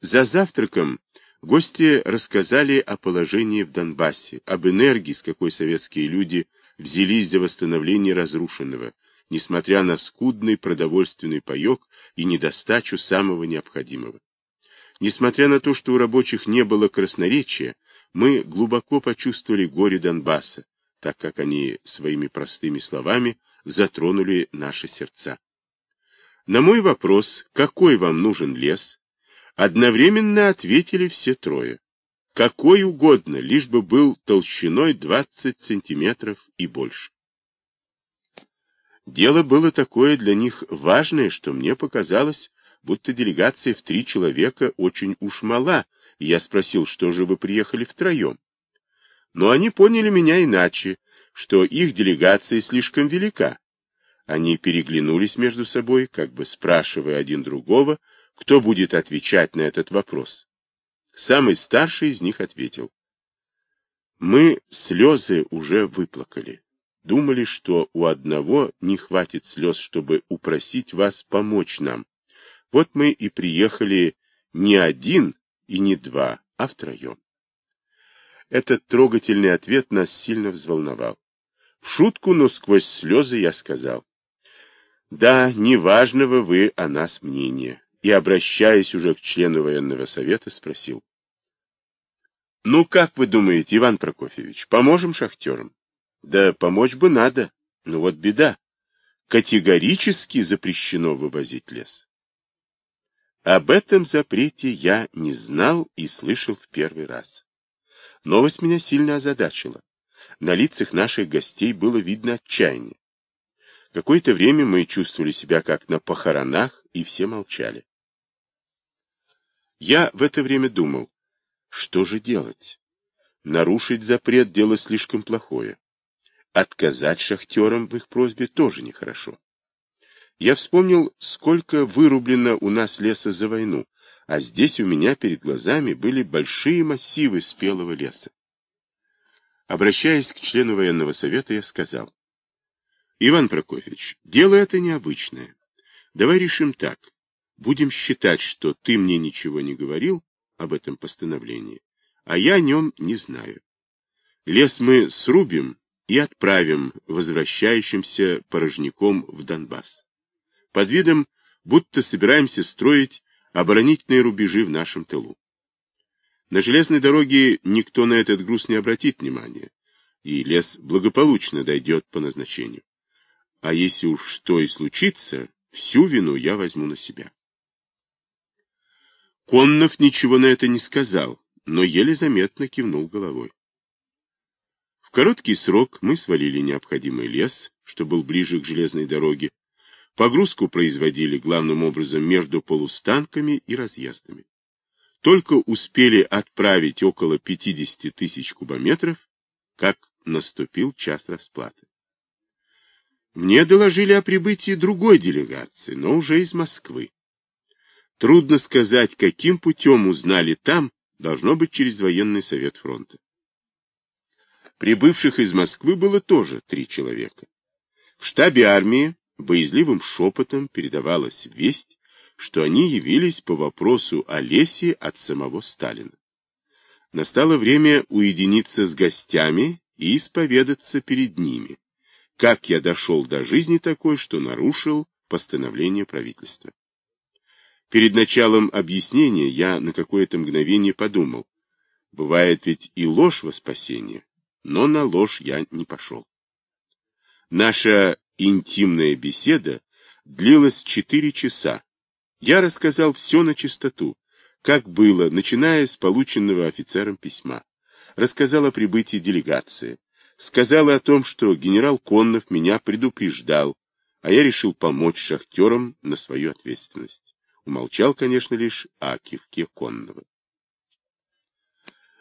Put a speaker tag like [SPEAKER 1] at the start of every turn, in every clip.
[SPEAKER 1] За завтраком гости рассказали о положении в Донбассе, об энергии, с какой советские люди взялись за восстановление разрушенного, несмотря на скудный продовольственный паек и недостачу самого необходимого. Несмотря на то, что у рабочих не было красноречия, мы глубоко почувствовали горе Донбасса, так как они своими простыми словами затронули наши сердца. На мой вопрос, какой вам нужен лес, одновременно ответили все трое. Какой угодно, лишь бы был толщиной 20 сантиметров и больше. Дело было такое для них важное, что мне показалось, будто делегация в три человека очень уж мала, и я спросил, что же вы приехали втроем. Но они поняли меня иначе, что их делегация слишком велика. Они переглянулись между собой, как бы спрашивая один другого, кто будет отвечать на этот вопрос. Самый старший из них ответил. Мы слезы уже выплакали. Думали, что у одного не хватит слез, чтобы упросить вас помочь нам. Вот мы и приехали не один и не два, а втроем. Этот трогательный ответ нас сильно взволновал. В шутку, но сквозь слезы я сказал. Да, неважного вы о нас мнения. И, обращаясь уже к члену военного совета, спросил. Ну, как вы думаете, Иван Прокофьевич, поможем шахтерам? Да помочь бы надо. Ну вот беда. Категорически запрещено вывозить лес. Об этом запрете я не знал и слышал в первый раз. Новость меня сильно озадачила. На лицах наших гостей было видно отчаяние. Какое-то время мы чувствовали себя как на похоронах, и все молчали. Я в это время думал, что же делать? Нарушить запрет – дело слишком плохое. Отказать шахтерам в их просьбе тоже нехорошо. Я вспомнил, сколько вырублено у нас леса за войну, а здесь у меня перед глазами были большие массивы спелого леса. Обращаясь к члену военного совета, я сказал, Иван Прокофьевич, дело это необычное. Давай решим так. Будем считать, что ты мне ничего не говорил об этом постановлении, а я о нем не знаю. Лес мы срубим и отправим возвращающимся порожняком в Донбасс. Под видом, будто собираемся строить оборонительные рубежи в нашем тылу. На железной дороге никто на этот груз не обратит внимания, и лес благополучно дойдет по назначению. А если уж что и случится, всю вину я возьму на себя. Коннов ничего на это не сказал, но еле заметно кивнул головой. В короткий срок мы свалили необходимый лес, что был ближе к железной дороге. Погрузку производили главным образом между полустанками и разъездами. Только успели отправить около 50 тысяч кубометров, как наступил час расплаты. Мне доложили о прибытии другой делегации, но уже из Москвы. Трудно сказать, каким путем узнали там, должно быть через военный совет фронта. Прибывших из Москвы было тоже три человека. В штабе армии боязливым шепотом передавалась весть, что они явились по вопросу о лесе от самого Сталина. Настало время уединиться с гостями и исповедаться перед ними, как я дошел до жизни такой, что нарушил постановление правительства. Перед началом объяснения я на какое-то мгновение подумал, бывает ведь и ложь во спасение, но на ложь я не пошел. Наша интимная беседа длилась четыре часа. Я рассказал все на чистоту, как было, начиная с полученного офицером письма. Рассказал о прибытии делегации. Сказал о том, что генерал Коннов меня предупреждал, а я решил помочь шахтерам на свою ответственность. Умолчал, конечно, лишь о кивке Коннова.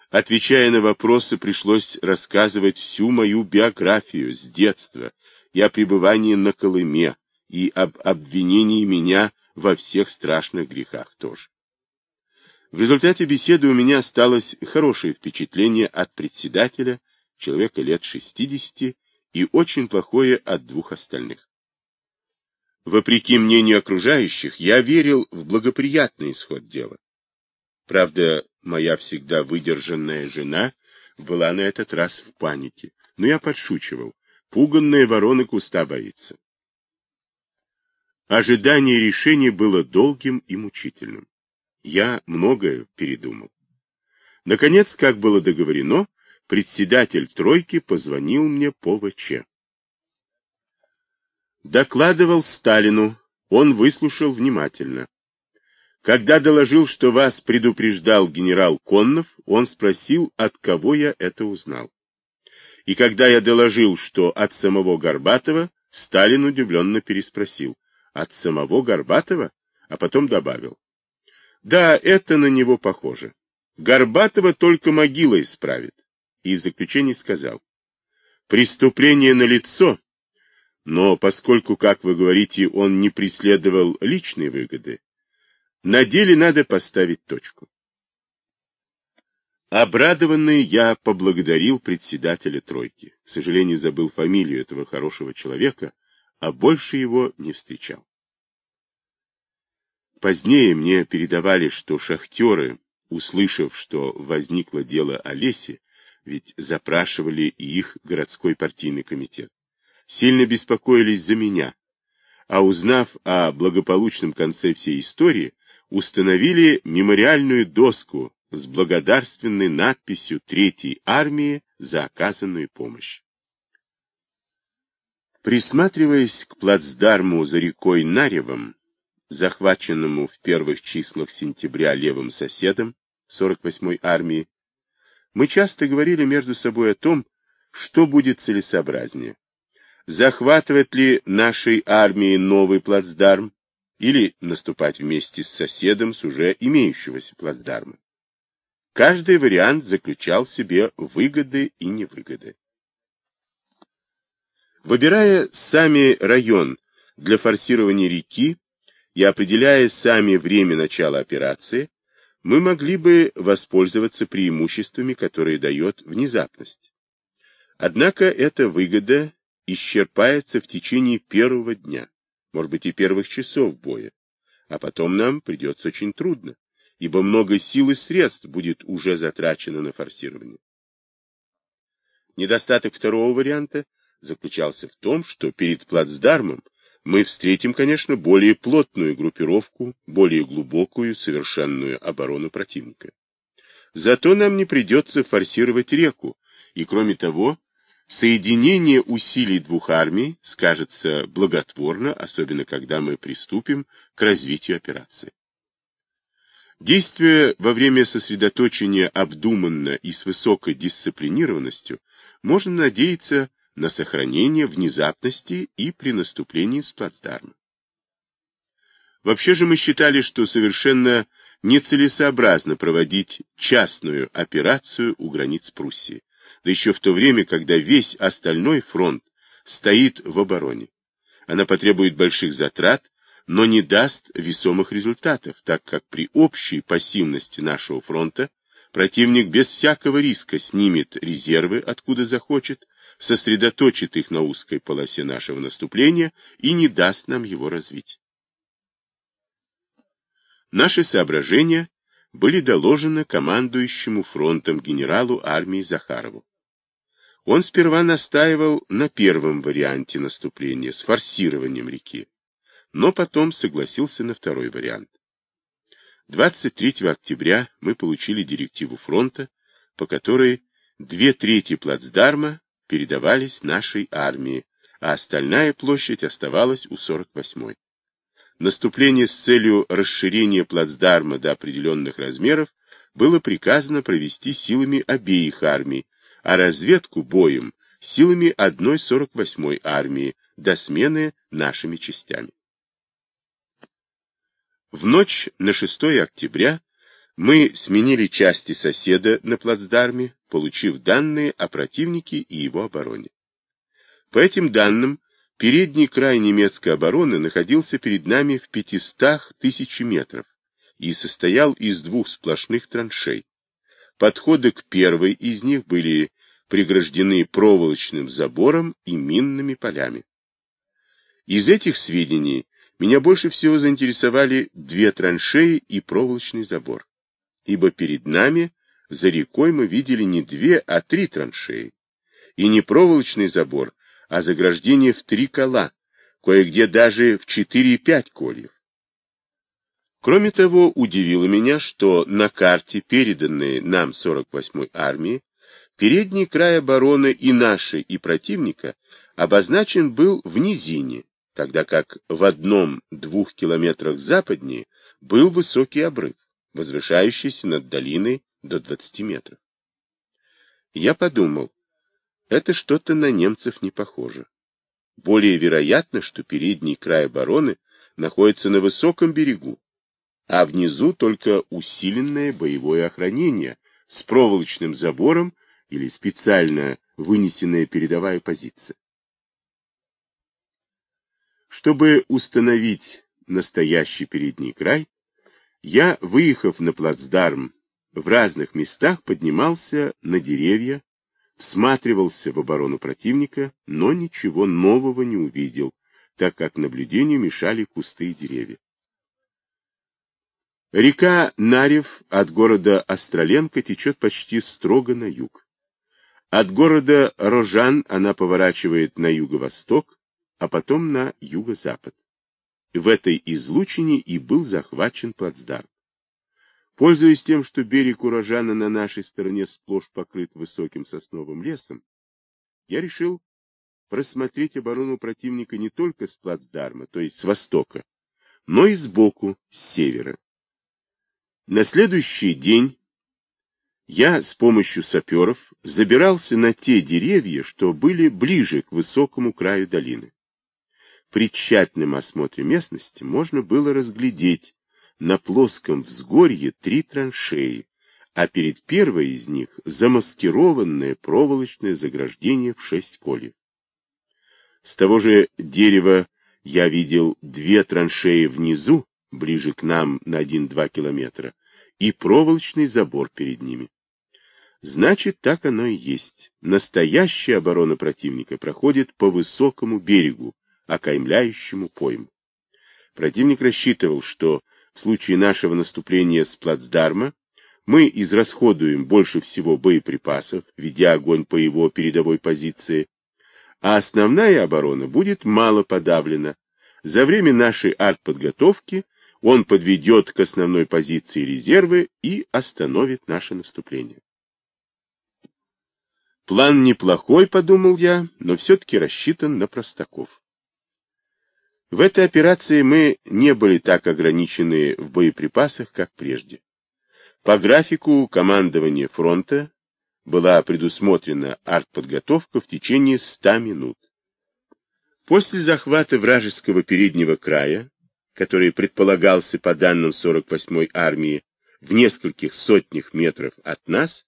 [SPEAKER 1] Отвечая на вопросы, пришлось рассказывать всю мою биографию с детства и о пребывании на Колыме, и об обвинении меня во всех страшных грехах тоже. В результате беседы у меня осталось хорошее впечатление от председателя, человека лет 60, и очень плохое от двух остальных. Вопреки мнению окружающих, я верил в благоприятный исход дела. Правда, моя всегда выдержанная жена была на этот раз в панике, но я подшучивал. Пуганная ворона куста боится. Ожидание решения было долгим и мучительным. Я многое передумал. Наконец, как было договорено, председатель тройки позвонил мне по ВЧ. Докладывал Сталину, он выслушал внимательно. Когда доложил, что вас предупреждал генерал Коннов, он спросил, от кого я это узнал. И когда я доложил, что от самого Горбатова, Сталин удивленно переспросил. От самого Горбатова? А потом добавил. Да, это на него похоже. Горбатова только могила исправит. И в заключении сказал. Преступление на лицо, но поскольку, как вы говорите, он не преследовал личной выгоды, на деле надо поставить точку. Обрадованный я поблагодарил председателя тройки. К сожалению, забыл фамилию этого хорошего человека, а больше его не встречал. Позднее мне передавали, что шахтеры, услышав, что возникло дело о лесе, ведь запрашивали и их городской партийный комитет, сильно беспокоились за меня, а узнав о благополучном конце всей истории, установили мемориальную доску с благодарственной надписью Третьей армии за оказанную помощь. Присматриваясь к плацдарму за рекой Наревом, захваченному в первых числах сентября левым соседом 48-й армии, мы часто говорили между собой о том, что будет целесообразнее. Захватывать ли нашей армии новый плацдарм или наступать вместе с соседом с уже имеющегося плацдарма. Каждый вариант заключал в себе выгоды и невыгоды. Выбирая сами район для форсирования реки, и определяя сами время начала операции, мы могли бы воспользоваться преимуществами, которые дает внезапность. Однако эта выгода исчерпается в течение первого дня, может быть и первых часов боя, а потом нам придется очень трудно, ибо много сил и средств будет уже затрачено на форсирование. Недостаток второго варианта заключался в том, что перед плацдармом мы встретим, конечно, более плотную группировку, более глубокую, совершенную оборону противника. Зато нам не придется форсировать реку, и, кроме того, соединение усилий двух армий скажется благотворно, особенно когда мы приступим к развитию операции. Действуя во время сосредоточения обдуманно и с высокой дисциплинированностью, можно надеяться на сохранение внезапности и при наступлении с плацдарма. Вообще же мы считали, что совершенно нецелесообразно проводить частную операцию у границ Пруссии, да еще в то время, когда весь остальной фронт стоит в обороне. Она потребует больших затрат, но не даст весомых результатов, так как при общей пассивности нашего фронта противник без всякого риска снимет резервы, откуда захочет, сосредоточит их на узкой полосе нашего наступления и не даст нам его развить. Наши соображения были доложены командующему фронтом генералу армии Захарову. Он сперва настаивал на первом варианте наступления с форсированием реки, но потом согласился на второй вариант. 23 октября мы получили директиву фронта, по которой две трети плацдарма передавались нашей армии, а остальная площадь оставалась у 48-й. Наступление с целью расширения плацдарма до определенных размеров было приказано провести силами обеих армий, а разведку боем силами одной 48-й армии до смены нашими частями. В ночь на 6 октября мы сменили части соседа на плацдарме, получив данные о противнике и его обороне. По этим данным, передний край немецкой обороны находился перед нами в 500 тысяч метров и состоял из двух сплошных траншей. Подходы к первой из них были преграждены проволочным забором и минными полями. Из этих сведений меня больше всего заинтересовали две траншеи и проволочный забор. ибо перед нами за рекой мы видели не две, а три траншеи. И не проволочный забор, а заграждение в три кола, кое-где даже в четыре и пять кольев. Кроме того, удивило меня, что на карте, переданной нам 48-й армии, передний край обороны и нашей, и противника обозначен был в низине, тогда как в одном-двух километрах западнее был высокий обрыв, возвышающийся над долиной до 20 метров. Я подумал, это что-то на немцев не похоже. Более вероятно, что передний край обороны находится на высоком берегу, а внизу только усиленное боевое охранение с проволочным забором или специально вынесенная передовая позиция. Чтобы установить настоящий передний край, я, выехав на плацдарм, в разных местах поднимался на деревья, всматривался в оборону противника, но ничего нового не увидел, так как наблюдению мешали кусты и деревья. Река Нарев от города Остроленко течет почти строго на юг. От города Рожан она поворачивает на юго-восток, а потом на юго-запад. В этой излучине и был захвачен плацдарм. Пользуясь тем, что берег Урожана на нашей стороне сплошь покрыт высоким сосновым лесом, я решил просмотреть оборону противника не только с плацдарма, то есть с востока, но и сбоку, с севера. На следующий день я с помощью саперов забирался на те деревья, что были ближе к высокому краю долины. При тщательном осмотре местности можно было разглядеть на плоском взгорье три траншеи, а перед первой из них замаскированное проволочное заграждение в шесть колев. С того же дерева я видел две траншеи внизу, ближе к нам на 1-2 километра, и проволочный забор перед ними. Значит, так оно и есть. Настоящая оборона противника проходит по высокому берегу, окаймляющему пойму. Противник рассчитывал, что в случае нашего наступления с плацдарма мы израсходуем больше всего боеприпасов, ведя огонь по его передовой позиции, а основная оборона будет мало подавлена. За время нашей артподготовки он подведет к основной позиции резервы и остановит наше наступление. План неплохой, подумал я, но все-таки рассчитан на простаков. В этой операции мы не были так ограничены в боеприпасах, как прежде. По графику командования фронта была предусмотрена артподготовка в течение 100 минут. После захвата вражеского переднего края который предполагался по данным 48-й армии в нескольких сотнях метров от нас,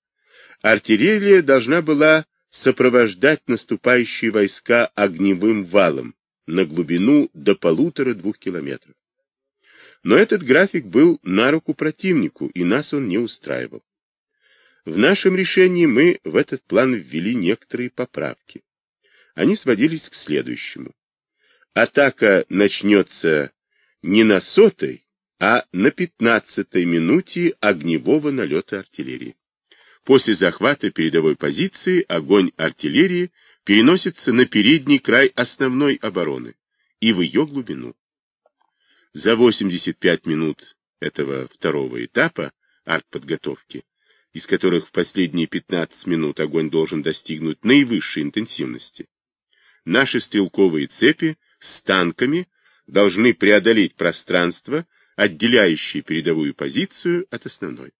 [SPEAKER 1] артиллерия должна была сопровождать наступающие войска огневым валом на глубину до полутора-двух километров. Но этот график был на руку противнику, и нас он не устраивал. В нашем решении мы в этот план ввели некоторые поправки. Они сводились к следующему. Атака начнется не на сотой, а на пятнадцатой минуте огневого налета артиллерии. После захвата передовой позиции огонь артиллерии переносится на передний край основной обороны и в ее глубину. За 85 минут этого второго этапа артподготовки, из которых в последние 15 минут огонь должен достигнуть наивысшей интенсивности, наши стрелковые цепи с танками должны преодолеть пространство, отделяющее передовую позицию от основной.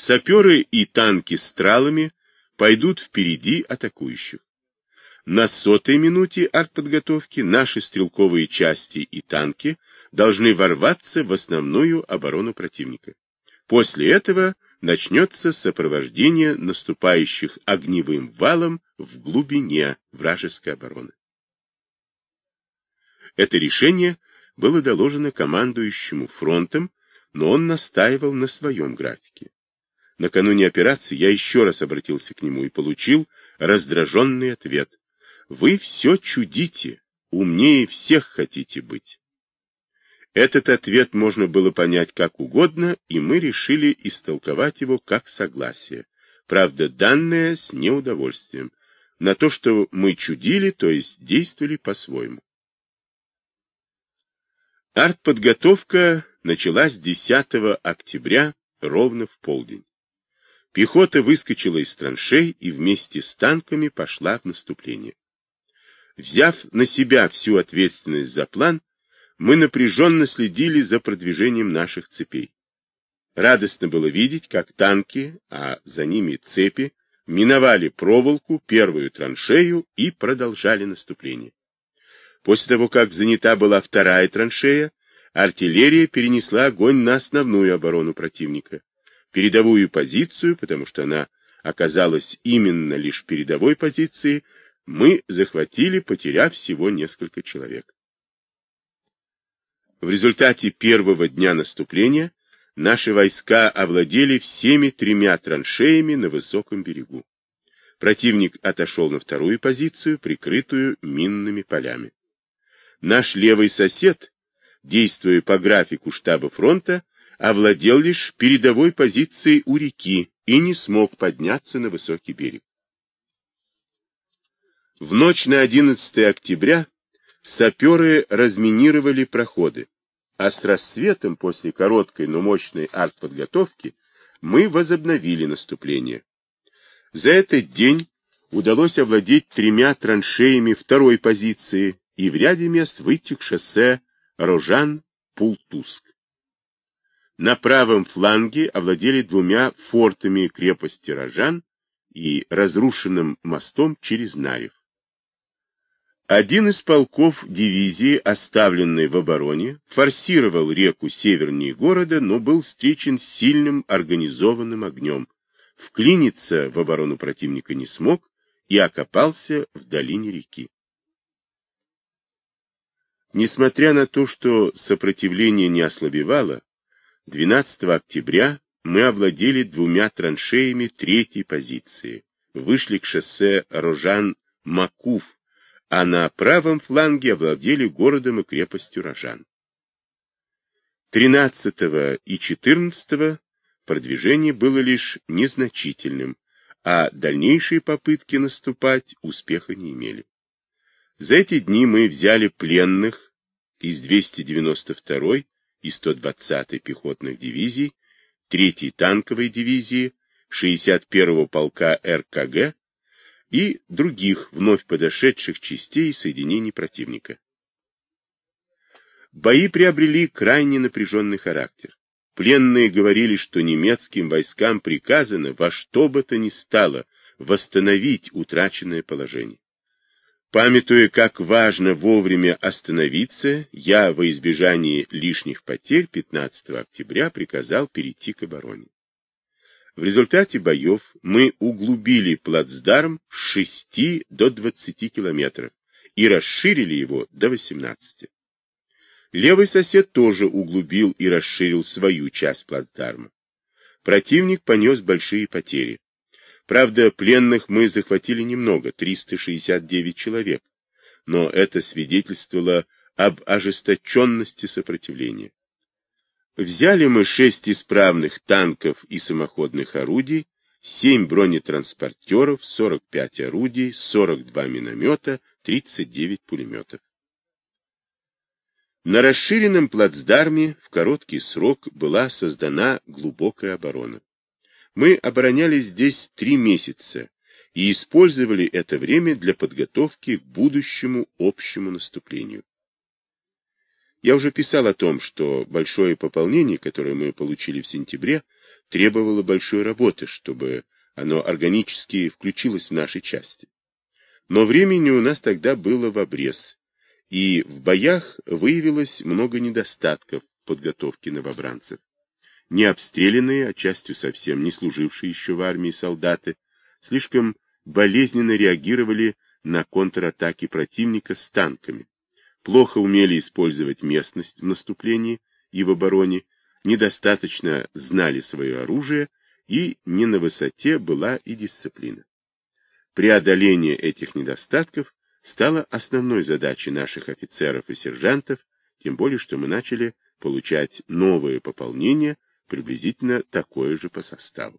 [SPEAKER 1] Саперы и танки с тралами пойдут впереди атакующих. На сотой минуте артподготовки наши стрелковые части и танки должны ворваться в основную оборону противника. После этого начнется сопровождение наступающих огневым валом в глубине вражеской обороны. Это решение было доложено командующему фронтом, но он настаивал на своем графике. Накануне операции я еще раз обратился к нему и получил раздраженный ответ. «Вы все чудите, умнее всех хотите быть». Этот ответ можно было понять как угодно, и мы решили истолковать его как согласие, правда данное с неудовольствием, на то, что мы чудили, то есть действовали по-своему. Артподготовка началась 10 октября ровно в полдень. Пехота выскочила из траншей и вместе с танками пошла в наступление. Взяв на себя всю ответственность за план, мы напряженно следили за продвижением наших цепей. Радостно было видеть, как танки, а за ними цепи, миновали проволоку, первую траншею и продолжали наступление. После того, как занята была вторая траншея, артиллерия перенесла огонь на основную оборону противника, передовую позицию, потому что она оказалась именно лишь передовой позицией, мы захватили, потеряв всего несколько человек. В результате первого дня наступления наши войска овладели всеми тремя траншеями на высоком берегу. Противник отошел на вторую позицию, прикрытую минными полями. Наш левый сосед, действуя по графику штаба фронта, овладел лишь передовой позицией у реки и не смог подняться на высокий берег. В ночь на 11 октября саперы разминировали проходы, а с рассветом после короткой, но мощной артподготовки мы возобновили наступление. За этот день удалось овладеть тремя траншеями второй позиции и в ряде мест выйти к шоссе Рожан-Пултуск. На правом фланге овладели двумя фортами крепости Рожан и разрушенным мостом через Нарев. Один из полков дивизии, оставленный в обороне, форсировал реку севернее города, но был встречен сильным организованным огнем. Вклиниться в оборону противника не смог и окопался в долине реки. Несмотря на то, что сопротивление не ослабевало, 12 октября мы овладели двумя траншеями третьей позиции, вышли к шоссе Рожан-Макуф, а на правом фланге овладели городом и крепостью Рожан. 13 и 14 продвижение было лишь незначительным, а дальнейшие попытки наступать успеха не имели. За эти дни мы взяли пленных из 292 и 120 пехотных дивизий, 3 танковой дивизии, 61-го полка РКГ и других вновь подошедших частей и соединений противника. Бои приобрели крайне напряженный характер. Пленные говорили, что немецким войскам приказано во что бы то ни стало восстановить утраченное положение. Памятуя, как важно вовремя остановиться, я во избежании лишних потерь 15 октября приказал перейти к обороне. В результате боев мы углубили плацдарм с 6 до 20 километров и расширили его до 18. Левый сосед тоже углубил и расширил свою часть плацдарма. Противник понес большие потери. Правда, пленных мы захватили немного, 369 человек, но это свидетельствовало об ожесточенности сопротивления. Взяли мы шесть исправных танков и самоходных орудий, семь бронетранспортеров, 45 орудий, 42 миномета, 39 пулеметов. На расширенном плацдарме в короткий срок была создана глубокая оборона. Мы оборонялись здесь три месяца и использовали это время для подготовки к будущему общему наступлению. Я уже писал о том, что большое пополнение, которое мы получили в сентябре, требовало большой работы, чтобы оно органически включилось в наши части. Но времени у нас тогда было в обрез, и в боях выявилось много недостатков подготовки новобранцев. Не обстрелянные, а частью совсем не служившие еще в армии солдаты, слишком болезненно реагировали на контратаки противника с танками плохо умели использовать местность в наступлении и в обороне, недостаточно знали свое оружие, и не на высоте была и дисциплина. Преодоление этих недостатков стало основной задачей наших офицеров и сержантов тем более, что мы начали получать новое пополнение, приблизительно такое же по составу.